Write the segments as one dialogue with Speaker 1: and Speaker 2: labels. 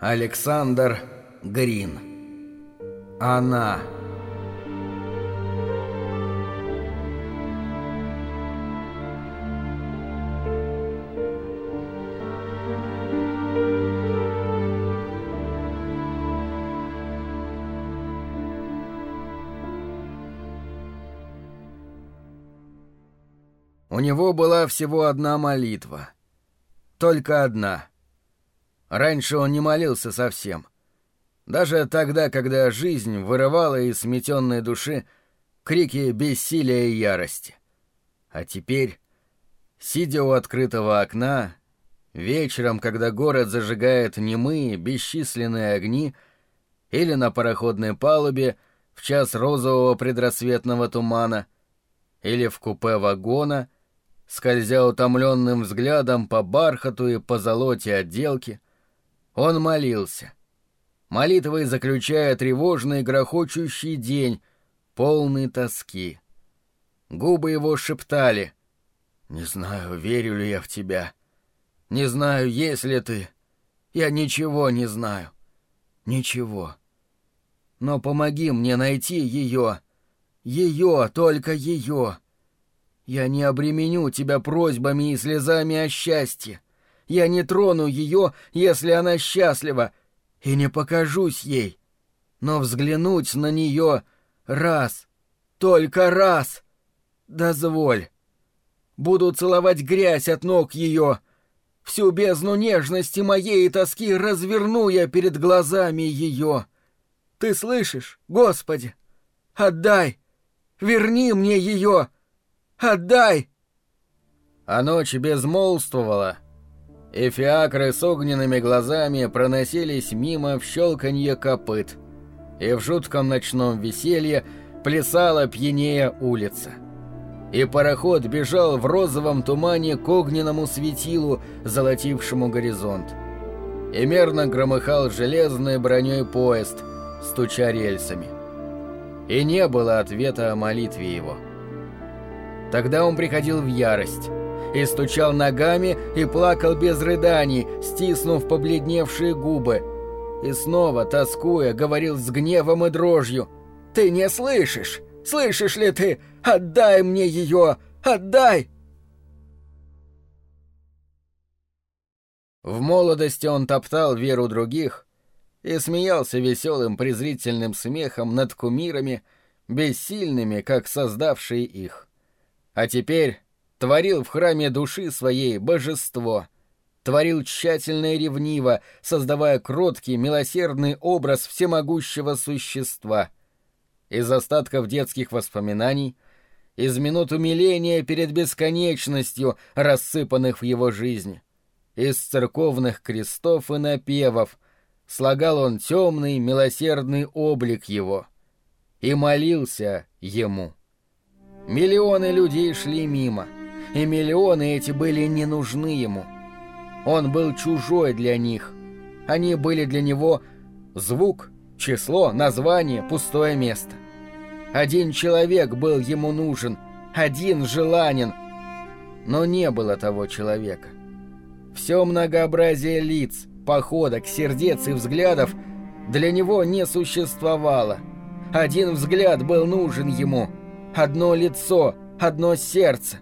Speaker 1: Александр Грин. Она. У него была всего одна молитва. Только одна. Раньше он не молился совсем. Даже тогда, когда жизнь вырывала из сметенной души крики бессилия и ярости. А теперь, сидя у открытого окна, вечером, когда город зажигает немые, бесчисленные огни, или на пароходной палубе в час розового предрассветного тумана, или в купе вагона — скользя утомленным взглядом по бархату и по золоте отделки, он молился, молитвой заключая тревожный грохочущий день, полный тоски. Губы его шептали «Не знаю, верю ли я в тебя. Не знаю, есть ли ты. Я ничего не знаю. Ничего. Но помоги мне найти ее. Ее, только ее». Я не обременю тебя просьбами и слезами о счастье. Я не трону ее, если она счастлива, и не покажусь ей. Но взглянуть на нее раз, только раз, дозволь. Буду целовать грязь от ног ее. Всю бездну нежности моей и тоски разверну я перед глазами ее. Ты слышишь, Господи? Отдай! Верни мне ее!» Отдай!» А ночь безмолвствовала, и с огненными глазами проносились мимо в щелканье копыт, и в жутком ночном веселье плясала пьянее улица. И пароход бежал в розовом тумане к огненному светилу, золотившему горизонт. И мерно громыхал железной броней поезд, стуча рельсами. И не было ответа о молитве его. — Тогда он приходил в ярость и стучал ногами и плакал без рыданий, стиснув побледневшие губы. И снова, тоскуя, говорил с гневом и дрожью. «Ты не слышишь? Слышишь ли ты? Отдай мне ее! Отдай!» В молодости он топтал веру других и смеялся веселым презрительным смехом над кумирами, бессильными, как создавшие их а теперь творил в храме души своей божество, творил тщательно и ревниво, создавая кроткий, милосердный образ всемогущего существа. Из остатков детских воспоминаний, из минут умиления перед бесконечностью, рассыпанных в его жизнь, из церковных крестов и напевов, слагал он темный, милосердный облик его и молился ему. Миллионы людей шли мимо, и миллионы эти были не нужны ему. Он был чужой для них. Они были для него звук, число, название, пустое место. Один человек был ему нужен, один желанен, но не было того человека. Все многообразие лиц, походок, сердец и взглядов для него не существовало. Один взгляд был нужен ему — одно лицо, одно сердце.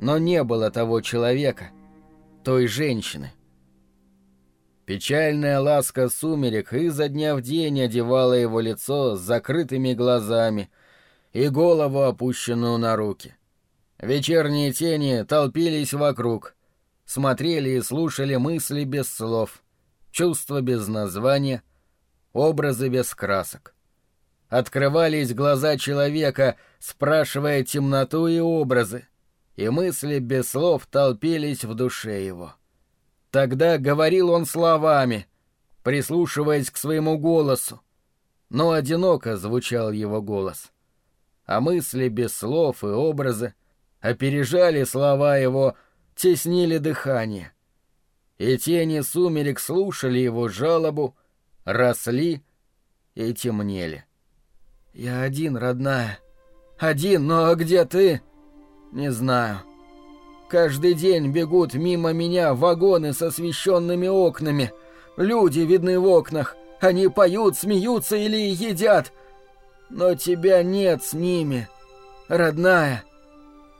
Speaker 1: Но не было того человека, той женщины. Печальная ласка сумерек изо дня в день одевала его лицо с закрытыми глазами и голову, опущенную на руки. Вечерние тени толпились вокруг, смотрели и слушали мысли без слов, чувства без названия, образы без красок. Открывались глаза человека, спрашивая темноту и образы, и мысли без слов толпились в душе его. Тогда говорил он словами, прислушиваясь к своему голосу, но одиноко звучал его голос. А мысли без слов и образы опережали слова его, теснили дыхание. И тени сумерек слушали его жалобу, росли и темнели. «Я один, родная. Один, но где ты?» «Не знаю. Каждый день бегут мимо меня вагоны с освещенными окнами. Люди видны в окнах. Они поют, смеются или едят. Но тебя нет с ними, родная.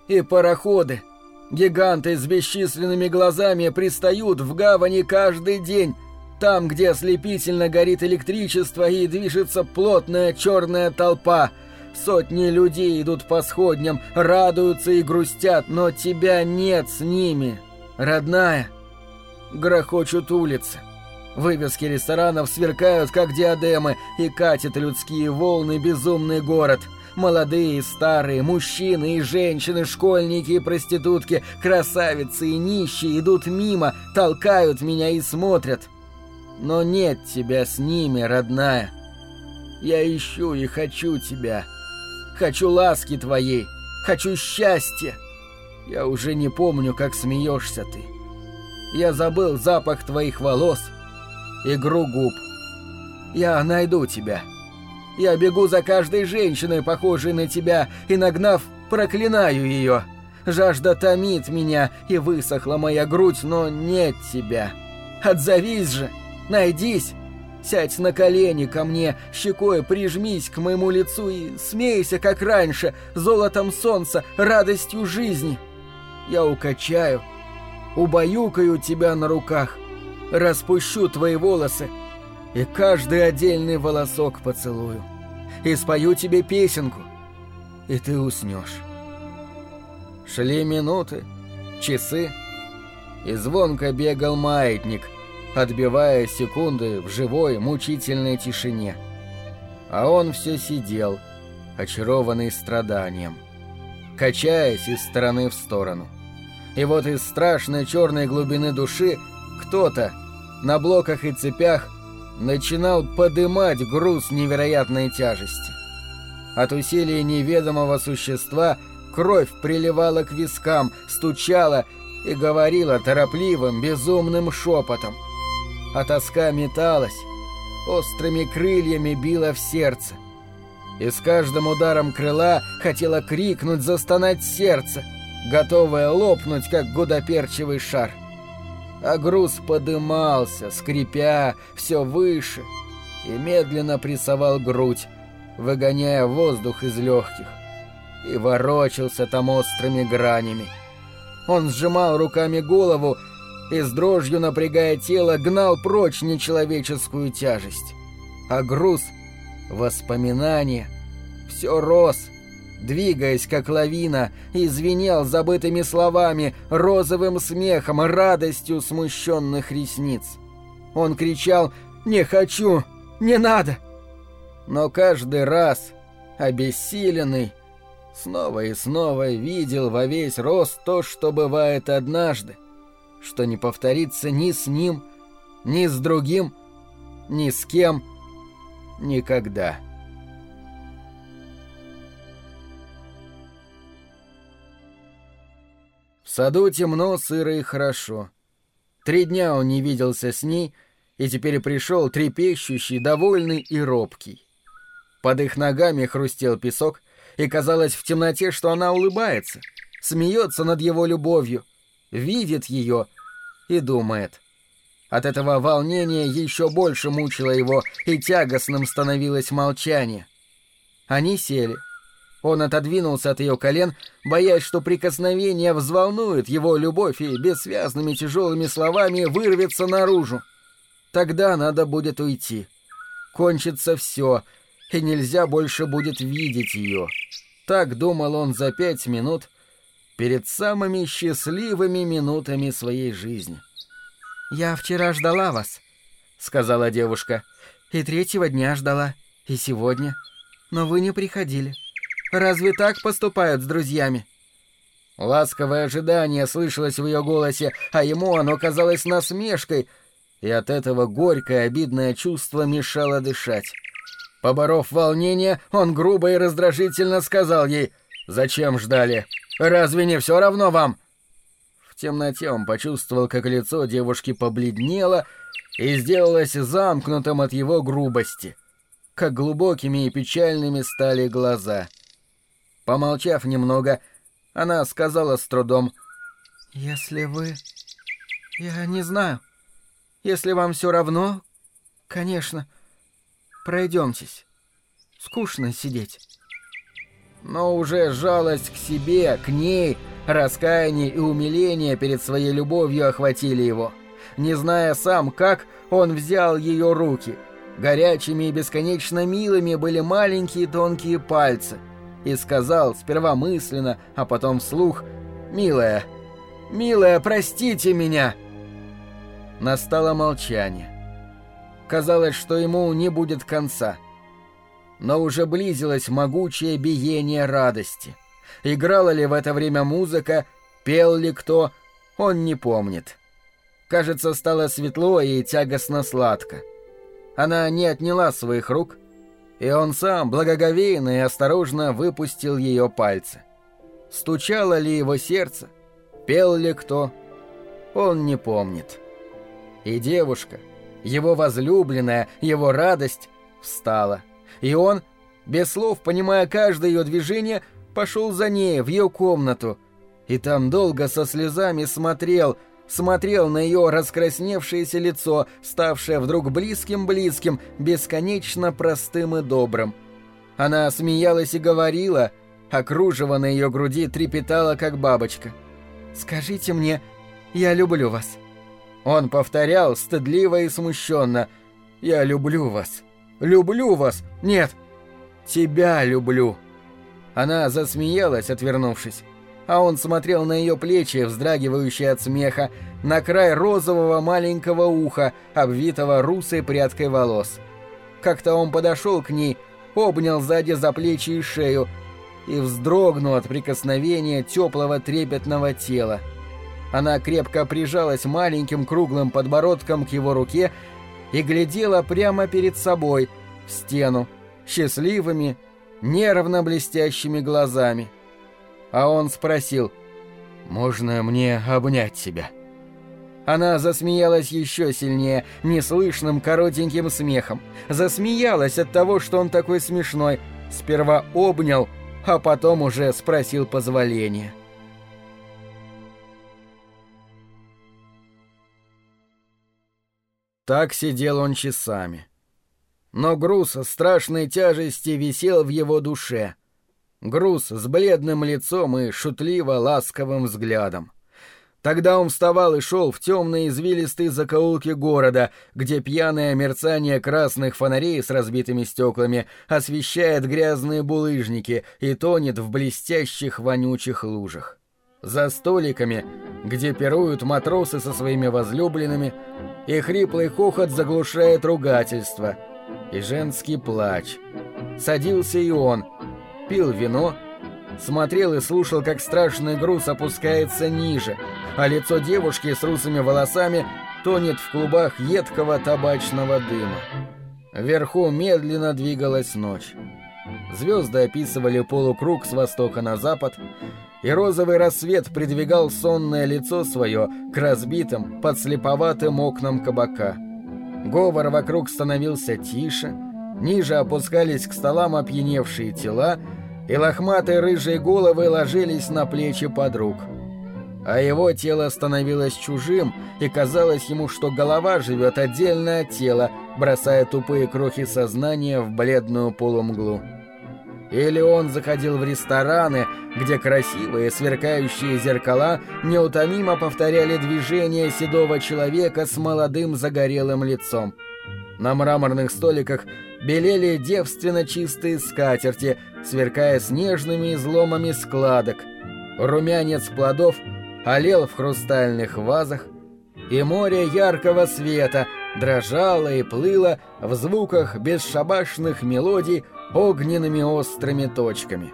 Speaker 1: И пароходы, гиганты с бесчисленными глазами пристают в гавани каждый день, там, где ослепительно горит электричество и движется плотная черная толпа. Сотни людей идут по сходням, радуются и грустят, но тебя нет с ними, родная. Грохочут улицы. Вывески ресторанов сверкают, как диадемы, и катят людские волны безумный город. Молодые и старые, мужчины и женщины, школьники и проститутки, красавицы и нищие идут мимо, толкают меня и смотрят. Но нет тебя с ними, родная. Я ищу и хочу тебя. Хочу ласки твоей, хочу счастья. Я уже не помню, как смеешься ты. Я забыл запах твоих волос, игру губ. Я найду тебя. Я бегу за каждой женщиной, похожей на тебя, и, нагнав, проклинаю ее. Жажда томит меня, и высохла моя грудь, но нет тебя. Отзовись же, найдись, сядь на колени ко мне, щекой прижмись к моему лицу и смейся, как раньше, золотом солнца, радостью жизни. Я укачаю, убаюкаю тебя на руках, распущу твои волосы и каждый отдельный волосок поцелую. И спою тебе песенку, и ты уснешь. Шли минуты, часы, и звонко бегал маятник, отбивая секунды в живой мучительной тишине. А он все сидел, очарованный страданием, качаясь из стороны в сторону. И вот из страшной черной глубины души кто-то на блоках и цепях начинал подымать груз невероятной тяжести. От усилия неведомого существа кровь приливала к вискам, стучала и говорила торопливым, безумным шепотом. А тоска металась, острыми крыльями била в сердце. И с каждым ударом крыла хотела крикнуть, застонать сердце, готовое лопнуть, как гудоперчивый шар а груз подымался, скрипя все выше, и медленно прессовал грудь, выгоняя воздух из легких, и ворочался там острыми гранями. Он сжимал руками голову и с дрожью напрягая тело гнал прочь нечеловеческую тяжесть. А груз, воспоминания, все рос — двигаясь как лавина, извинял забытыми словами, розовым смехом, радостью смущенных ресниц. Он кричал «Не хочу! Не надо!» Но каждый раз, обессиленный, снова и снова видел во весь рост то, что бывает однажды, что не повторится ни с ним, ни с другим, ни с кем, никогда. В саду темно, сыро и хорошо. Три дня он не виделся с ней, и теперь пришел трепещущий, довольный и робкий. Под их ногами хрустел песок, и казалось в темноте, что она улыбается, смеется над его любовью, видит ее и думает. От этого волнения еще больше мучило его, и тягостным становилось молчание. Они сели — он отодвинулся от ее колен, боясь, что прикосновение взволнует его любовь и бессвязными тяжелыми словами вырвется наружу. Тогда надо будет уйти. Кончится все, и нельзя больше будет видеть ее. Так думал он за пять минут перед самыми счастливыми минутами своей жизни. «Я вчера ждала вас», — сказала девушка, — «и третьего дня ждала, и сегодня, но вы не приходили». Разве так поступают с друзьями?» Ласковое ожидание слышалось в ее голосе, а ему оно казалось насмешкой, и от этого горькое обидное чувство мешало дышать. Поборов волнение, он грубо и раздражительно сказал ей «Зачем ждали? Разве не все равно вам?» В темноте он почувствовал, как лицо девушки побледнело и сделалось замкнутым от его грубости, как глубокими и печальными стали глаза — Помолчав немного, она сказала с трудом. «Если вы... Я не знаю.
Speaker 2: Если вам все равно, конечно, пройдемтесь. Скучно сидеть.
Speaker 1: Но уже жалость к себе, к ней, раскаяние и умиление перед своей любовью охватили его. Не зная сам, как, он взял ее руки. Горячими и бесконечно милыми были маленькие тонкие пальцы. И сказал, сперва мысленно, а потом вслух, «Милая, милая, простите меня!» Настало молчание. Казалось, что ему не будет конца. Но уже близилось могучее биение радости. Играла ли в это время музыка, пел ли кто, он не помнит. Кажется, стало светло и тягостно сладко. Она не отняла своих рук, и он сам благоговейно и осторожно выпустил ее пальцы. Стучало ли его сердце, пел ли кто, он не помнит. И девушка, его возлюбленная, его радость, встала. И он, без слов, понимая каждое ее движение, пошел за ней в ее комнату. И там долго со слезами смотрел, смотрел на ее раскрасневшееся лицо, ставшее вдруг близким-близким, бесконечно простым и добрым. Она смеялась и говорила, а на ее груди трепетало, как бабочка. «Скажите мне, я люблю вас». Он повторял стыдливо и смущенно. «Я люблю вас. Люблю вас. Нет, тебя люблю». Она засмеялась, отвернувшись. А он смотрел на ее плечи, вздрагивающие от смеха, на край розового маленького уха, обвитого русой прядкой волос. Как-то он подошел к ней, обнял сзади за плечи и шею и вздрогнул от прикосновения теплого трепетного тела. Она крепко прижалась маленьким круглым подбородком к его руке и глядела прямо перед собой, в стену, счастливыми, нервно блестящими глазами. А он спросил, «Можно мне обнять тебя?» Она засмеялась еще сильнее, неслышным коротеньким смехом. Засмеялась от того, что он такой смешной. Сперва обнял, а потом уже спросил позволения. Так сидел он часами. Но груз страшной тяжести висел в его душе. Груз с бледным лицом и шутливо-ласковым взглядом. Тогда он вставал и шел в темные извилистые закоулки города, где пьяное мерцание красных фонарей с разбитыми стеклами освещает грязные булыжники и тонет в блестящих вонючих лужах. За столиками, где пируют матросы со своими возлюбленными, и хриплый хохот заглушает ругательство, и женский плач. Садился и он, пил вино, смотрел и слушал, как страшный груз опускается ниже, а лицо девушки с русыми волосами тонет в клубах едкого табачного дыма. Вверху медленно двигалась ночь. Звезды описывали полукруг с востока на запад, и розовый рассвет придвигал сонное лицо свое к разбитым, подслеповатым окнам кабака. Говор вокруг становился тише, ниже опускались к столам опьяневшие тела, и лохматые рыжие головы ложились на плечи подруг. А его тело становилось чужим, и казалось ему, что голова живет отдельно от тела, бросая тупые крохи сознания в бледную полумглу. Или он заходил в рестораны, где красивые сверкающие зеркала неутомимо повторяли движения седого человека с молодым загорелым лицом. На мраморных столиках белели девственно чистые скатерти, сверкая снежными изломами складок. Румянец плодов олел в хрустальных вазах, и море яркого света дрожало и плыло в звуках бесшабашных мелодий огненными острыми точками.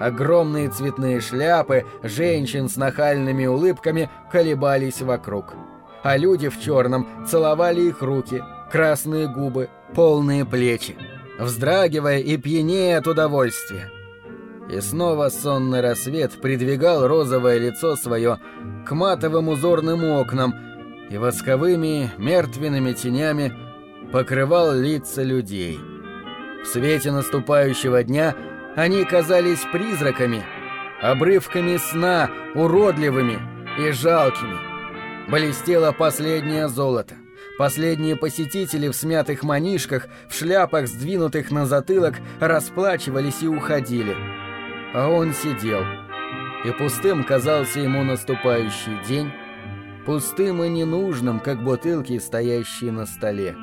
Speaker 1: Огромные цветные шляпы женщин с нахальными улыбками колебались вокруг. А люди в черном целовали их руки, красные губы, полные плечи, вздрагивая и пьянее от удовольствия. И снова сонный рассвет придвигал розовое лицо свое к матовым узорным окнам и восковыми мертвенными тенями покрывал лица людей — в свете наступающего дня они казались призраками, обрывками сна, уродливыми и жалкими. Блестело последнее золото. Последние посетители в смятых манишках, в шляпах, сдвинутых на затылок, расплачивались и уходили. А он сидел. И пустым казался ему наступающий день, пустым и ненужным, как бутылки, стоящие на столе.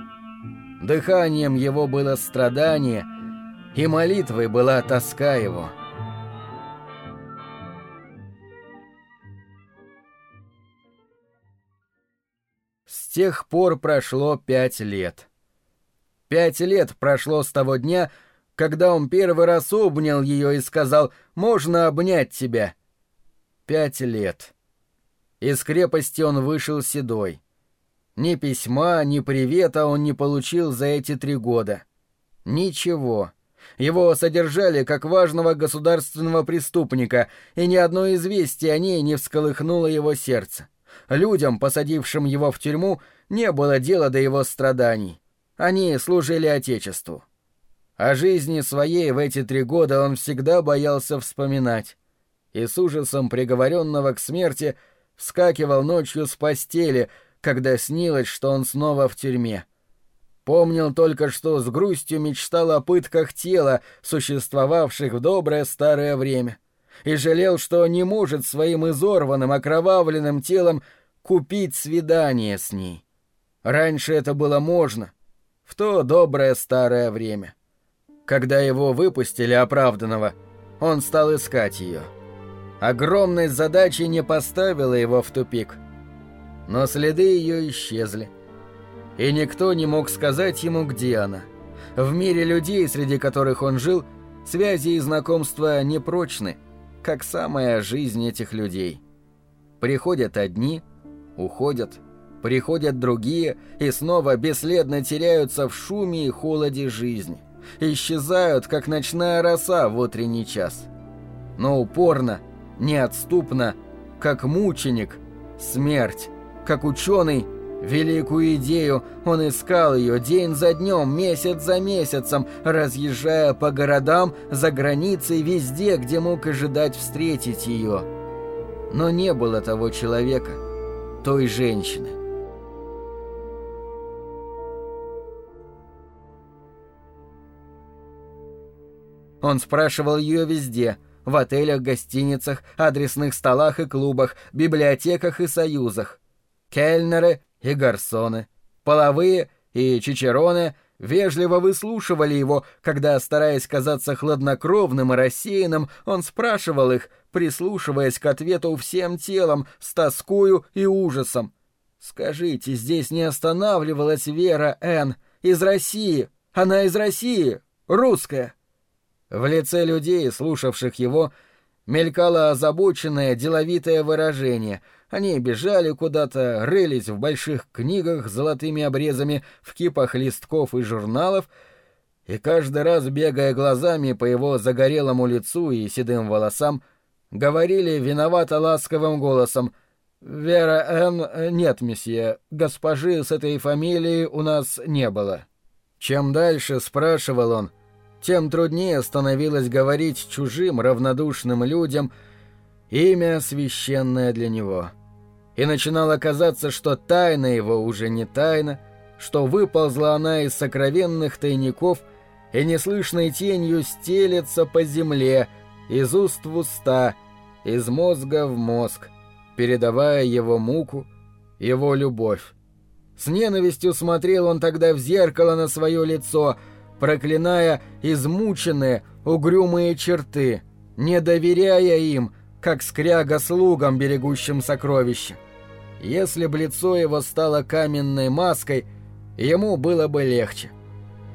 Speaker 1: Дыханием его было страдание, и молитвой была тоска его. С тех пор прошло пять лет. Пять лет прошло с того дня, когда он первый раз обнял ее и сказал «Можно обнять тебя». Пять лет. Из крепости он вышел седой. Ни письма, ни привета он не получил за эти три года. Ничего. Его содержали как важного государственного преступника, и ни одно известие о ней не всколыхнуло его сердце. Людям, посадившим его в тюрьму, не было дела до его страданий. Они служили Отечеству. О жизни своей в эти три года он всегда боялся вспоминать. И с ужасом приговоренного к смерти вскакивал ночью с постели, когда снилось, что он снова в тюрьме. Помнил только, что с грустью мечтал о пытках тела, существовавших в доброе старое время, и жалел, что не может своим изорванным, окровавленным телом купить свидание с ней. Раньше это было можно, в то доброе старое время. Когда его выпустили оправданного, он стал искать ее. Огромность задачи не поставила его в тупик — но следы ее исчезли. И никто не мог сказать ему, где она. В мире людей, среди которых он жил, связи и знакомства непрочны, как самая жизнь этих людей. Приходят одни, уходят, приходят другие и снова бесследно теряются в шуме и холоде жизни. Исчезают, как ночная роса в утренний час. Но упорно, неотступно, как мученик, смерть как ученый, великую идею он искал ее день за днем, месяц за месяцем, разъезжая по городам, за границей, везде, где мог ожидать встретить ее. Но не было того человека, той женщины. Он спрашивал ее везде — в отелях, гостиницах, адресных столах и клубах, библиотеках и союзах. Кельнеры и гарсоны, половые и чичероны вежливо выслушивали его, когда, стараясь казаться хладнокровным и рассеянным, он спрашивал их, прислушиваясь к ответу всем телом, с тоскою и ужасом. «Скажите, здесь не останавливалась Вера Н. из России? Она из России, русская!» В лице людей, слушавших его, мелькало озабоченное, деловитое выражение — они бежали куда-то, рылись в больших книгах с золотыми обрезами, в кипах листков и журналов, и каждый раз, бегая глазами по его загорелому лицу и седым волосам, говорили виновато ласковым голосом «Вера Н. нет, месье, госпожи с этой фамилией у нас не было». Чем дальше, спрашивал он, тем труднее становилось говорить чужим, равнодушным людям имя священное для него и начинало казаться, что тайна его уже не тайна, что выползла она из сокровенных тайников и неслышной тенью стелется по земле, из уст в уста, из мозга в мозг, передавая его муку, его любовь. С ненавистью смотрел он тогда в зеркало на свое лицо, проклиная измученные, угрюмые черты, не доверяя им, как скряга слугам, берегущим сокровища. Если б лицо его стало каменной маской, ему было бы легче.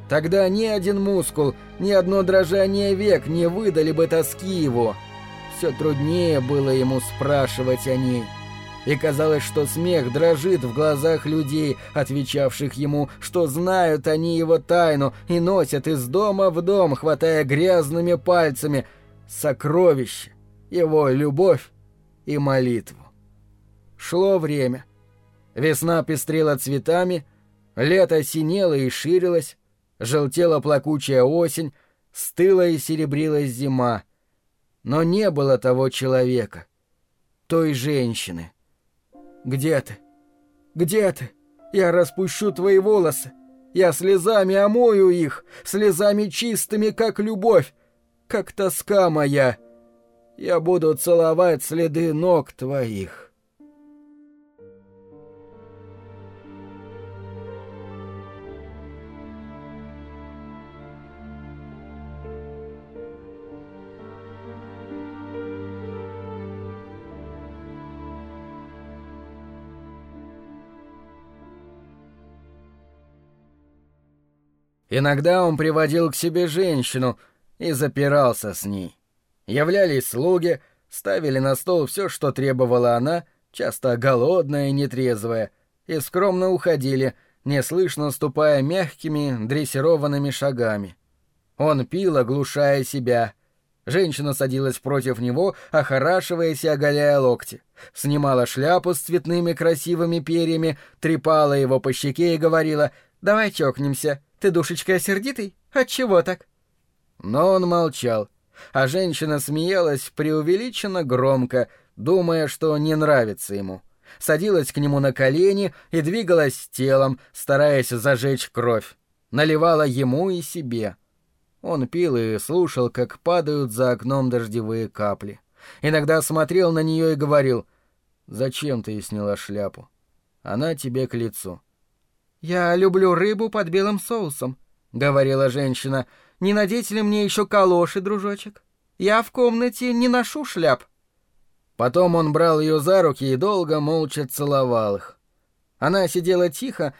Speaker 1: Тогда ни один мускул, ни одно дрожание век не выдали бы тоски его. Все труднее было ему спрашивать о ней. И казалось, что смех дрожит в глазах людей, отвечавших ему, что знают они его тайну и носят из дома в дом, хватая грязными пальцами сокровища его любовь и молитву. Шло время. Весна пестрела цветами, лето синело и ширилось, желтела плакучая осень, стыла и серебрилась зима. Но не было того человека, той женщины. «Где ты? Где ты? Я распущу твои волосы. Я слезами омою их, слезами чистыми, как любовь, как тоска моя. Я буду целовать следы ног твоих. Иногда он приводил к себе женщину и запирался с ней. Являлись слуги, ставили на стол все, что требовала она, часто голодная и нетрезвая, и скромно уходили, неслышно ступая мягкими, дрессированными шагами. Он пил, оглушая себя. Женщина садилась против него, охорашиваясь и оголяя локти. Снимала шляпу с цветными красивыми перьями, трепала его по щеке и говорила «Давай чокнемся, ты, душечка, сердитый? Отчего так?» Но он молчал, а женщина смеялась преувеличенно громко, думая, что не нравится ему. Садилась к нему на колени и двигалась телом, стараясь зажечь кровь. Наливала ему и себе. Он пил и слушал, как падают за окном дождевые капли. Иногда смотрел на нее и говорил, «Зачем ты сняла шляпу? Она тебе к лицу».
Speaker 2: «Я люблю рыбу под белым соусом», — говорила женщина. «Не надеть ли мне еще калоши, дружочек? Я в комнате не ношу шляп».
Speaker 1: Потом он брал ее за руки и долго молча целовал их. Она сидела тихо,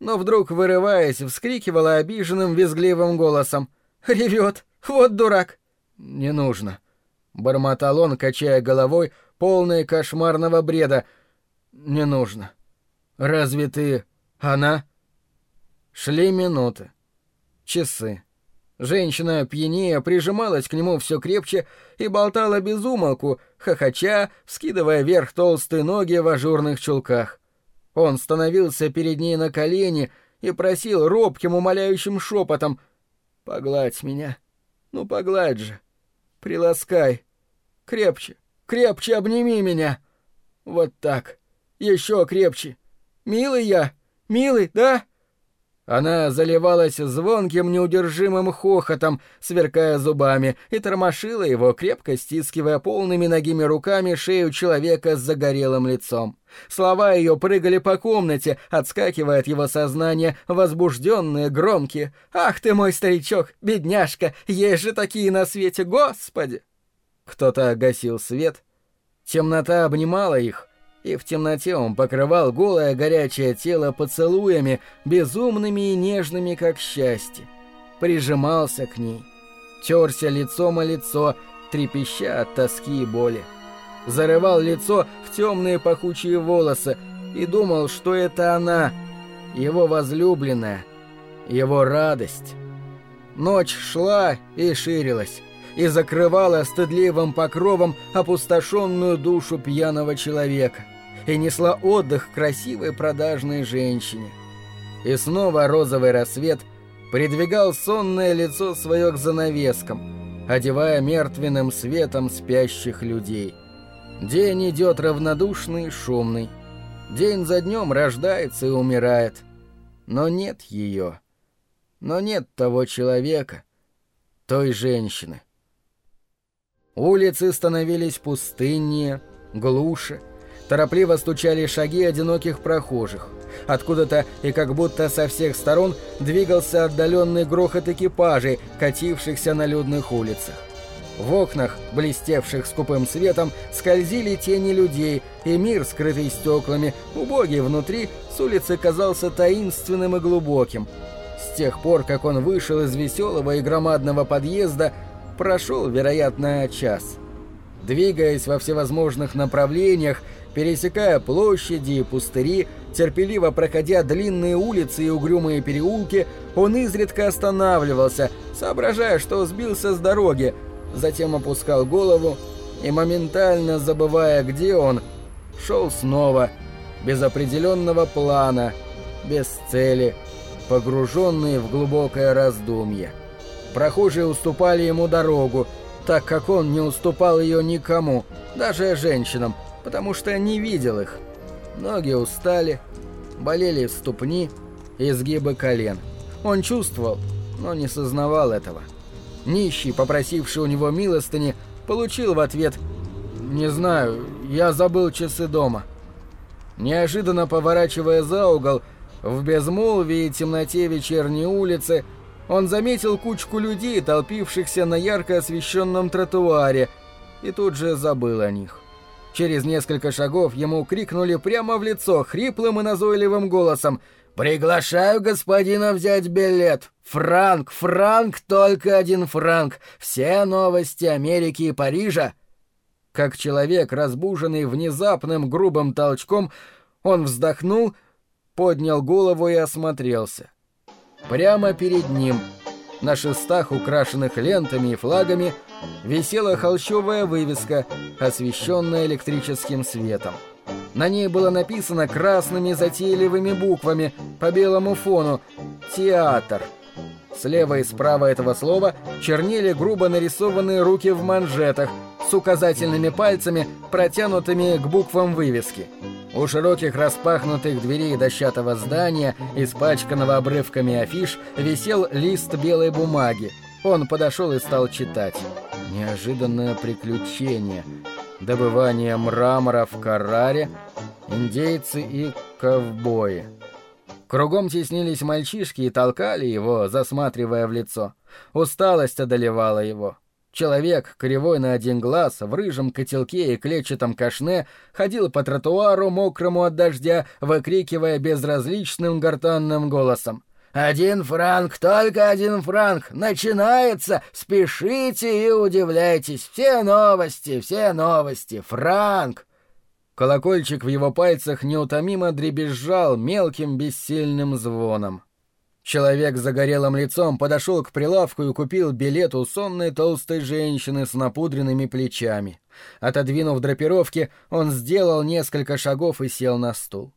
Speaker 1: но вдруг, вырываясь, вскрикивала обиженным визгливым голосом. «Ревет! Вот дурак!» «Не нужно!» — бормотал он, качая головой, полный кошмарного бреда. «Не нужно. Разве ты...» Она... Шли минуты. Часы. Женщина пьянее прижималась к нему все крепче и болтала без умолку, хохоча, вскидывая вверх толстые ноги в ажурных чулках. Он становился перед ней на колени и просил робким, умоляющим шепотом «Погладь меня, ну погладь же, приласкай, крепче, крепче обними меня, вот так, еще крепче, милый я». Милый, да?» Она заливалась звонким неудержимым хохотом, сверкая зубами, и тормошила его, крепко стискивая полными ногими руками шею человека с загорелым лицом. Слова ее прыгали по комнате, отскакивая от его сознания, возбужденные, громкие. «Ах ты мой старичок, бедняжка, есть же такие на свете, господи!» Кто-то гасил свет. Темнота обнимала их, и в темноте он покрывал голое горячее тело поцелуями, безумными и нежными, как счастье. Прижимался к ней, терся лицом о лицо, трепеща от тоски и боли. Зарывал лицо в темные пахучие волосы и думал, что это она, его возлюбленная, его радость. Ночь шла и ширилась и закрывала стыдливым покровом опустошенную душу пьяного человека и несла отдых красивой продажной женщине. И снова розовый рассвет придвигал сонное лицо свое к занавескам, одевая мертвенным светом спящих людей. День идет равнодушный и шумный. День за днем рождается и умирает. Но нет ее. Но нет того человека, той женщины. Улицы становились пустыннее, глуше, Торопливо стучали шаги одиноких прохожих. Откуда-то и как будто со всех сторон двигался отдаленный грохот экипажей, катившихся на людных улицах. В окнах, блестевших скупым светом, скользили тени людей, и мир, скрытый стеклами, убогий внутри, с улицы казался таинственным и глубоким. С тех пор, как он вышел из веселого и громадного подъезда, прошел, вероятно, час. Двигаясь во всевозможных направлениях, пересекая площади и пустыри, терпеливо проходя длинные улицы и угрюмые переулки, он изредка останавливался, соображая, что сбился с дороги, затем опускал голову и, моментально забывая, где он, шел снова, без определенного плана, без цели, погруженный в глубокое раздумье. Прохожие уступали ему дорогу, так как он не уступал ее никому, даже женщинам, потому что не видел их. Ноги устали, Болели ступни и сгибы колен. Он чувствовал, но не сознавал этого. Нищий, попросивший у него милостыни, получил в ответ «Не знаю, я забыл часы дома». Неожиданно поворачивая за угол, в безмолвии и темноте вечерней улицы, он заметил кучку людей, толпившихся на ярко освещенном тротуаре, и тут же забыл о них. Через несколько шагов ему крикнули прямо в лицо хриплым и назойливым голосом «Приглашаю господина взять билет! Франк, франк, только один франк! Все новости Америки и Парижа!» Как человек, разбуженный внезапным грубым толчком, он вздохнул, поднял голову и осмотрелся. Прямо перед ним, на шестах, украшенных лентами и флагами, висела холщовая вывеска, освещенная электрическим светом. На ней было написано красными затейливыми буквами по белому фону «Театр». Слева и справа этого слова чернели грубо нарисованные руки в манжетах с указательными пальцами, протянутыми к буквам вывески. У широких распахнутых дверей дощатого здания, испачканного обрывками афиш, висел лист белой бумаги. Он подошел и стал читать. Неожиданное приключение. Добывание мрамора в Караре, индейцы и ковбои. Кругом теснились мальчишки и толкали его, засматривая в лицо. Усталость одолевала его. Человек, кривой на один глаз, в рыжем котелке и клетчатом кашне, ходил по тротуару, мокрому от дождя, выкрикивая безразличным гортанным голосом. «Один франк, только один франк! Начинается! Спешите и удивляйтесь! Все новости, все новости! Франк!» Колокольчик в его пальцах неутомимо дребезжал мелким бессильным звоном. Человек с загорелым лицом подошел к прилавку и купил билет у сонной толстой женщины с напудренными плечами. Отодвинув драпировки, он сделал несколько шагов и сел на стул.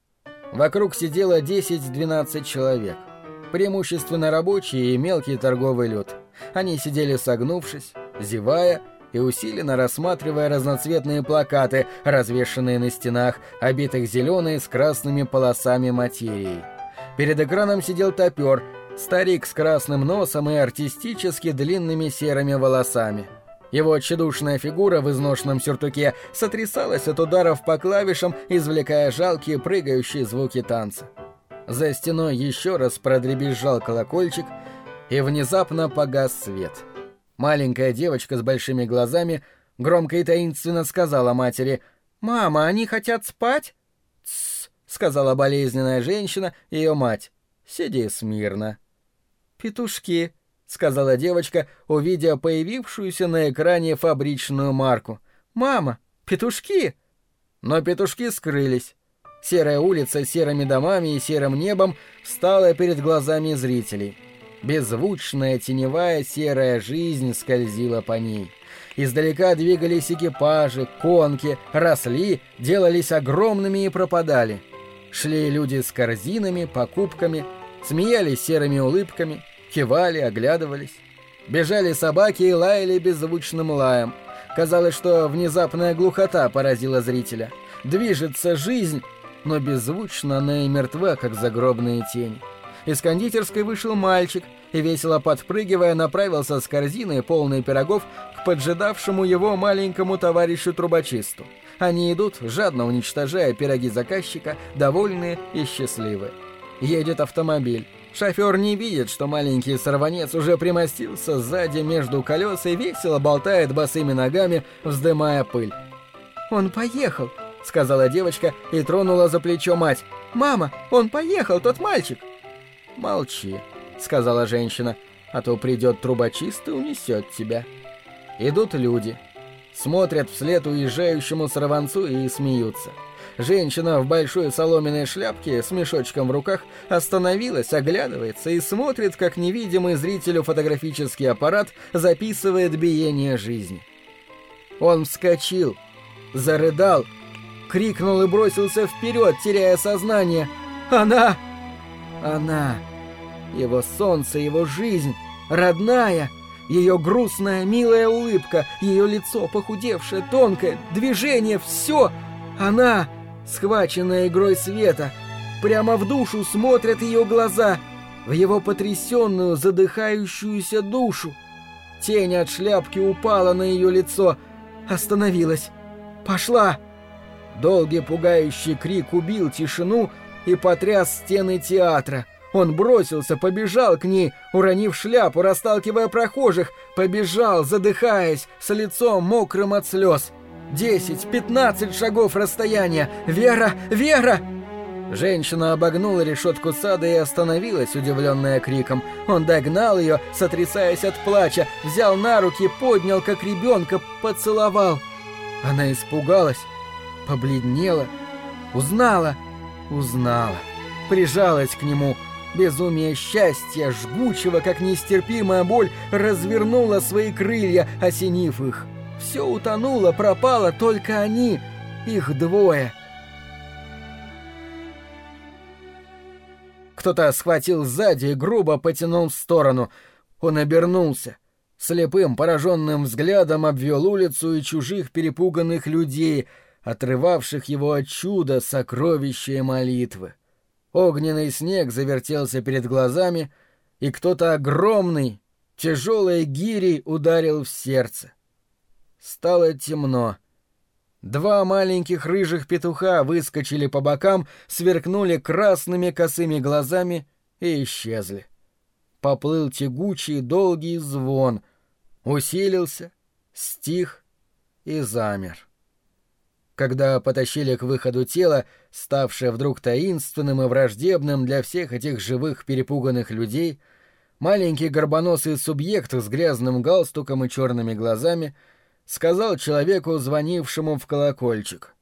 Speaker 1: Вокруг сидело 10-12 человек — преимущественно рабочие и мелкий торговый люд. Они сидели согнувшись, зевая и усиленно рассматривая разноцветные плакаты, развешанные на стенах, обитых зеленой с красными полосами материей. Перед экраном сидел топер, старик с красным носом и артистически длинными серыми волосами. Его тщедушная фигура в изношенном сюртуке сотрясалась от ударов по клавишам, извлекая жалкие прыгающие звуки танца. За стеной еще раз продребезжал колокольчик, и внезапно погас свет. Маленькая девочка с большими глазами громко и таинственно сказала матери «Мама, они хотят спать?» «Тссс», — сказала болезненная женщина, ее мать. «Сиди смирно». «Петушки», — сказала девочка, увидя появившуюся на экране фабричную марку. «Мама, петушки!» Но петушки скрылись. Серая улица с серыми домами и серым небом встала перед глазами зрителей. Беззвучная теневая серая жизнь скользила по ней. Издалека двигались экипажи, конки, росли, делались огромными и пропадали. Шли люди с корзинами, покупками, смеялись серыми улыбками, кивали, оглядывались. Бежали собаки и лаяли беззвучным лаем. Казалось, что внезапная глухота поразила зрителя. Движется жизнь, но беззвучно она и мертва, как загробные тени. Из кондитерской вышел мальчик и, весело подпрыгивая, направился с корзиной, полной пирогов, к поджидавшему его маленькому товарищу-трубочисту. Они идут, жадно уничтожая пироги заказчика, довольные и счастливые. Едет автомобиль. Шофер не видит, что маленький сорванец уже примостился сзади между колес и весело болтает босыми ногами, вздымая пыль. «Он поехал!» — сказала девочка и тронула за плечо мать. «Мама, он поехал, тот мальчик!» «Молчи», — сказала женщина, — «а то придет трубочист и унесет тебя». Идут люди. Смотрят вслед уезжающему сорванцу и смеются. Женщина в большой соломенной шляпке с мешочком в руках остановилась, оглядывается и смотрит, как невидимый зрителю фотографический аппарат записывает биение жизни. Он вскочил, зарыдал крикнул и бросился вперед, теряя сознание. «Она! Она! Его солнце, его жизнь, родная!» Ее грустная, милая улыбка, ее лицо похудевшее, тонкое, движение — все! Она, схваченная игрой света,
Speaker 2: прямо в душу смотрят ее глаза, в его потрясенную, задыхающуюся душу. Тень от шляпки упала на ее лицо, остановилась. «Пошла!» Долгий пугающий крик убил тишину и потряс стены театра. Он бросился, побежал к ней, уронив шляпу, расталкивая прохожих, побежал, задыхаясь, с лицом мокрым от слез. Десять, пятнадцать шагов расстояния. «Вера! Вера!» Женщина обогнула решетку сада и остановилась, удивленная криком. Он догнал ее, сотрясаясь от плача, взял на руки, поднял, как ребенка, поцеловал. Она испугалась, побледнела, узнала, узнала, прижалась к нему. Безумие счастья, жгучего, как нестерпимая боль, развернуло свои крылья, осенив их. Все утонуло, пропало, только они, их двое. Кто-то схватил сзади и грубо потянул в сторону. Он обернулся. Слепым, пораженным взглядом обвел улицу и чужих перепуганных людей, отрывавших его от чуда, сокровища и молитвы. Огненный снег завертелся перед глазами, и кто-то огромный, тяжелой гирей ударил в сердце. Стало темно. Два маленьких рыжих петуха выскочили по бокам, сверкнули красными косыми глазами и исчезли. Поплыл тягучий долгий звон, усилился, стих и замер. Когда потащили к выходу тело, ставшее вдруг таинственным и враждебным для всех этих живых перепуганных людей, маленький горбоносый субъект с грязным галстуком и черными глазами — сказал человеку, звонившему в колокольчик.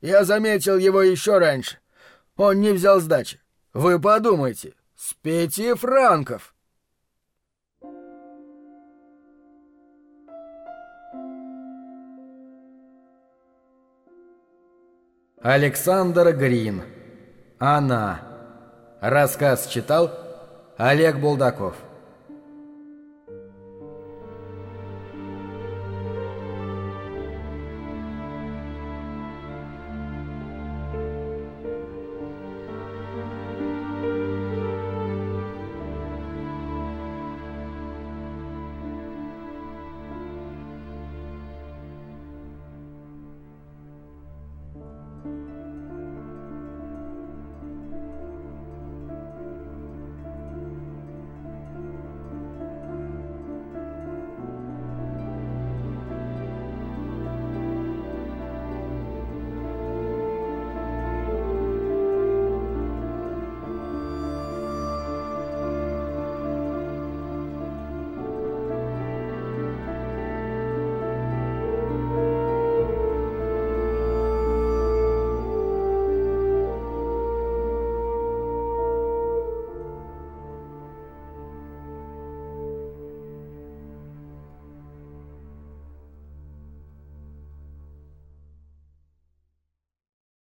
Speaker 2: «Я заметил его еще раньше. Он не взял сдачи. Вы подумайте, с пяти франков!» Александр Грин. Она. Рассказ читал Олег Булдаков.